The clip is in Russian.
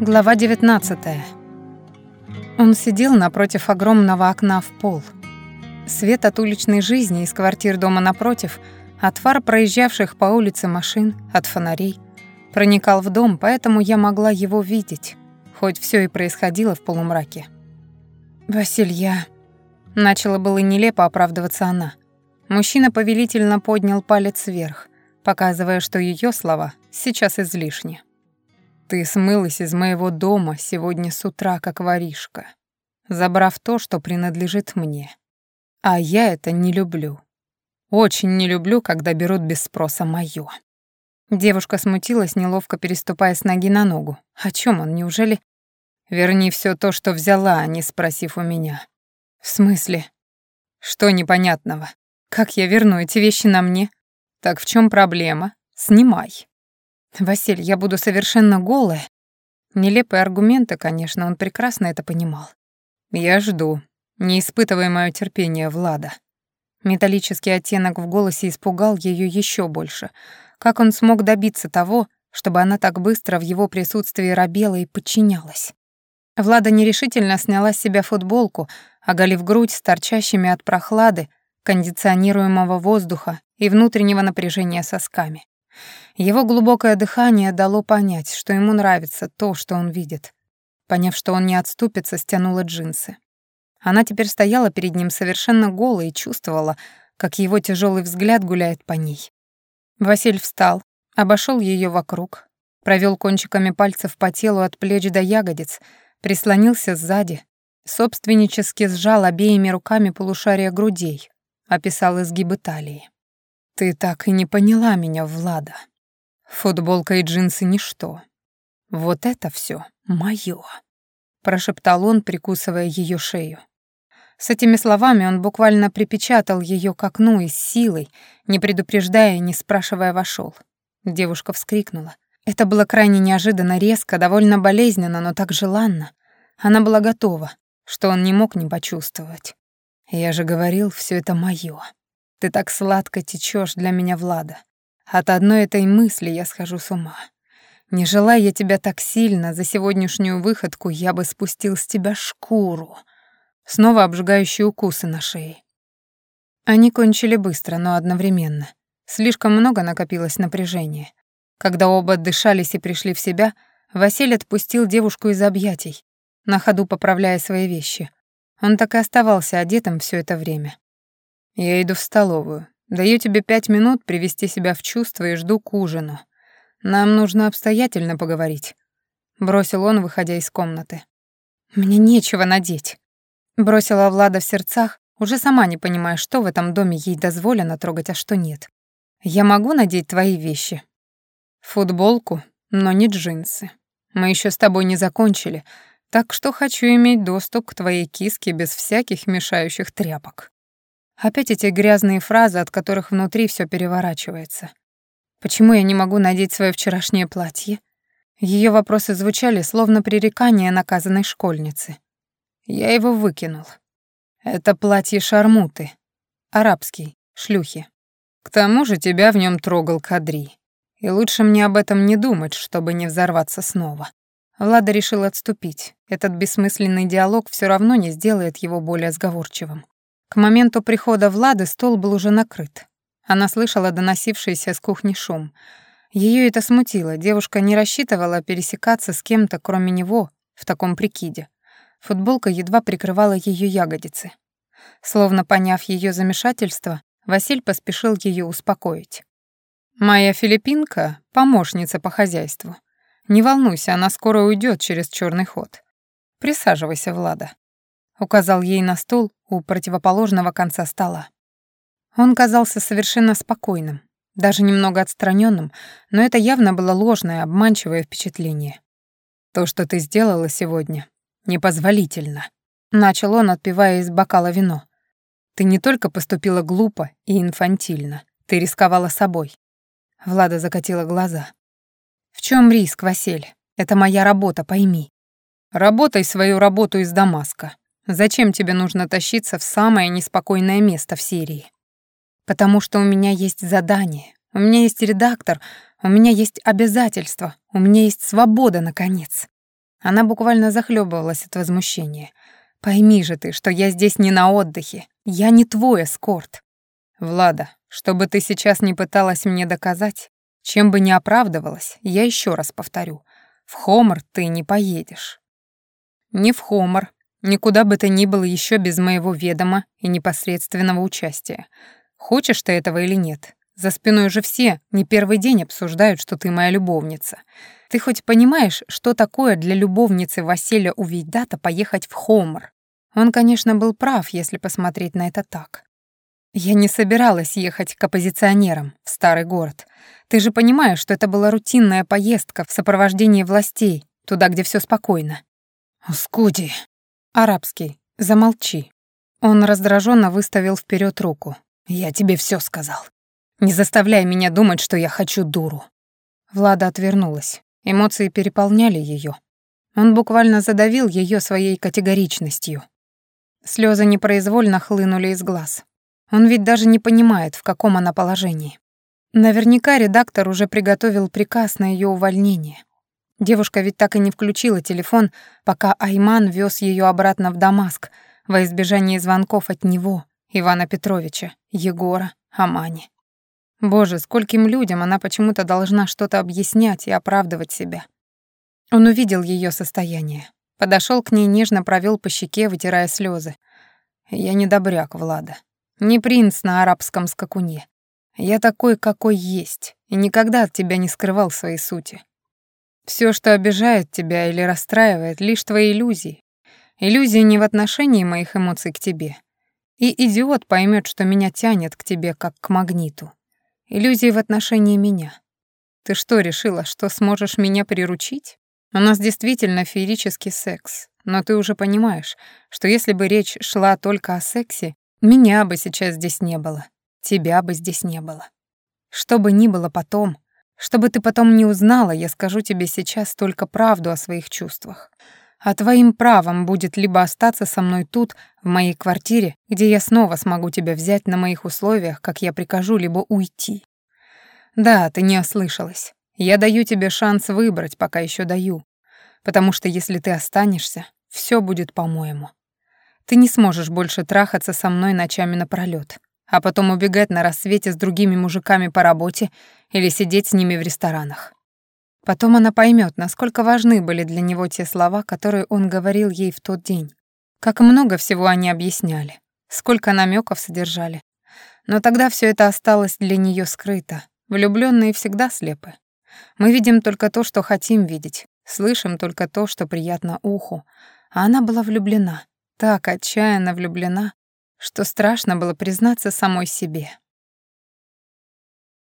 Глава 19. Он сидел напротив огромного окна в пол. Свет от уличной жизни из квартир дома напротив, от фар проезжавших по улице машин, от фонарей, проникал в дом, поэтому я могла его видеть, хоть все и происходило в полумраке. «Василь, я...» Начала было нелепо оправдываться она. Мужчина повелительно поднял палец вверх, показывая, что ее слова сейчас излишни. «Ты смылась из моего дома сегодня с утра, как воришка, забрав то, что принадлежит мне. А я это не люблю. Очень не люблю, когда берут без спроса моё». Девушка смутилась, неловко переступая с ноги на ногу. О чем он, неужели... Верни все то, что взяла, не спросив у меня. В смысле? Что непонятного? Как я верну эти вещи на мне? Так в чем проблема? Снимай. Василь, я буду совершенно голая. Нелепые аргументы, конечно, он прекрасно это понимал. Я жду, не испытывая моё терпение, Влада. Металлический оттенок в голосе испугал ее еще больше. Как он смог добиться того, чтобы она так быстро в его присутствии робела и подчинялась? Влада нерешительно сняла с себя футболку, оголив грудь с торчащими от прохлады, кондиционируемого воздуха и внутреннего напряжения сосками. Его глубокое дыхание дало понять, что ему нравится то, что он видит. Поняв, что он не отступится, стянула джинсы. Она теперь стояла перед ним совершенно голая и чувствовала, как его тяжелый взгляд гуляет по ней. Василь встал, обошел ее вокруг, провел кончиками пальцев по телу от плеч до ягодиц, прислонился сзади, собственнически сжал обеими руками полушария грудей, описал изгибы талии. «Ты так и не поняла меня, Влада. Футболка и джинсы — ничто. Вот это все моё», — прошептал он, прикусывая ее шею. С этими словами он буквально припечатал ее к окну и с силой, не предупреждая и не спрашивая, вошел. Девушка вскрикнула. Это было крайне неожиданно, резко, довольно болезненно, но так желанно. Она была готова, что он не мог не почувствовать. Я же говорил, все это моё. Ты так сладко течешь для меня, Влада. От одной этой мысли я схожу с ума. Не желая я тебя так сильно, за сегодняшнюю выходку я бы спустил с тебя шкуру. Снова обжигающие укусы на шее. Они кончили быстро, но одновременно. Слишком много накопилось напряжения. Когда оба дышались и пришли в себя, Василий отпустил девушку из объятий, на ходу поправляя свои вещи. Он так и оставался одетым все это время. «Я иду в столовую. Даю тебе пять минут привести себя в чувство и жду к ужину. Нам нужно обстоятельно поговорить», — бросил он, выходя из комнаты. «Мне нечего надеть», Бросила Влада в сердцах, уже сама не понимая, что в этом доме ей дозволено трогать, а что нет. «Я могу надеть твои вещи?» «Футболку, но не джинсы. Мы еще с тобой не закончили, так что хочу иметь доступ к твоей киске без всяких мешающих тряпок». Опять эти грязные фразы, от которых внутри все переворачивается. Почему я не могу надеть свое вчерашнее платье? Ее вопросы звучали, словно пререкание наказанной школьницы. Я его выкинул. Это платье шармуты. Арабский, шлюхи. К тому же тебя в нем трогал Кадри. И лучше мне об этом не думать, чтобы не взорваться снова. Влада решил отступить. Этот бессмысленный диалог все равно не сделает его более сговорчивым. К моменту прихода Влады стол был уже накрыт. Она слышала доносившийся с кухни шум. Ее это смутило, девушка не рассчитывала пересекаться с кем-то, кроме него, в таком прикиде. Футболка едва прикрывала ее ягодицы. Словно поняв ее замешательство, Василь поспешил ее успокоить. «Моя филиппинка — помощница по хозяйству. Не волнуйся, она скоро уйдет через черный ход. Присаживайся, Влада», — указал ей на стул у противоположного конца стола. Он казался совершенно спокойным, даже немного отстраненным, но это явно было ложное, обманчивое впечатление. «То, что ты сделала сегодня, «Непозволительно», — начал он, отпивая из бокала вино. «Ты не только поступила глупо и инфантильно, ты рисковала собой». Влада закатила глаза. «В чем риск, Василь? Это моя работа, пойми». «Работай свою работу из Дамаска. Зачем тебе нужно тащиться в самое неспокойное место в Сирии?» «Потому что у меня есть задание, у меня есть редактор, у меня есть обязательства, у меня есть свобода, наконец». Она буквально захлебывалась от возмущения. «Пойми же ты, что я здесь не на отдыхе. Я не твой эскорт». «Влада, что бы ты сейчас не пыталась мне доказать, чем бы ни оправдывалась, я еще раз повторю, в Хомор ты не поедешь». «Не в Хомор, никуда бы ты ни был еще без моего ведома и непосредственного участия. Хочешь ты этого или нет, за спиной же все не первый день обсуждают, что ты моя любовница. Ты хоть понимаешь, что такое для любовницы Василия Увейдата поехать в Хомор? Он, конечно, был прав, если посмотреть на это так. Я не собиралась ехать к оппозиционерам в старый город. Ты же понимаешь, что это была рутинная поездка в сопровождении властей, туда, где все спокойно. Скуди. Арабский. Замолчи. Он раздраженно выставил вперед руку. Я тебе все сказал. Не заставляй меня думать, что я хочу дуру». Влада отвернулась. Эмоции переполняли ее. Он буквально задавил ее своей категоричностью. Слезы непроизвольно хлынули из глаз. Он ведь даже не понимает, в каком она положении. Наверняка редактор уже приготовил приказ на ее увольнение. Девушка ведь так и не включила телефон, пока Айман вез ее обратно в Дамаск во избежание звонков от него, Ивана Петровича, Егора, Амани. Боже, скольким людям она почему-то должна что-то объяснять и оправдывать себя. Он увидел ее состояние. Подошел к ней, нежно провел по щеке, вытирая слезы. «Я не добряк, Влада. Не принц на арабском скакуне. Я такой, какой есть, и никогда от тебя не скрывал своей сути. Все, что обижает тебя или расстраивает, лишь твои иллюзии. Иллюзии не в отношении моих эмоций к тебе. И идиот поймет, что меня тянет к тебе, как к магниту. Иллюзии в отношении меня. Ты что, решила, что сможешь меня приручить? У нас действительно феерический секс, но ты уже понимаешь, что если бы речь шла только о сексе, меня бы сейчас здесь не было, тебя бы здесь не было. Что бы ни было потом, чтобы ты потом не узнала, я скажу тебе сейчас только правду о своих чувствах. А твоим правом будет либо остаться со мной тут, в моей квартире, где я снова смогу тебя взять на моих условиях, как я прикажу, либо уйти. Да, ты не ослышалась. Я даю тебе шанс выбрать, пока еще даю. Потому что если ты останешься, все будет по-моему. Ты не сможешь больше трахаться со мной ночами напролёт, а потом убегать на рассвете с другими мужиками по работе или сидеть с ними в ресторанах. Потом она поймет, насколько важны были для него те слова, которые он говорил ей в тот день. Как много всего они объясняли, сколько намеков содержали. Но тогда все это осталось для нее скрыто. Влюбленные всегда слепы. Мы видим только то, что хотим видеть, слышим только то, что приятно уху. А она была влюблена, так отчаянно влюблена, что страшно было признаться самой себе.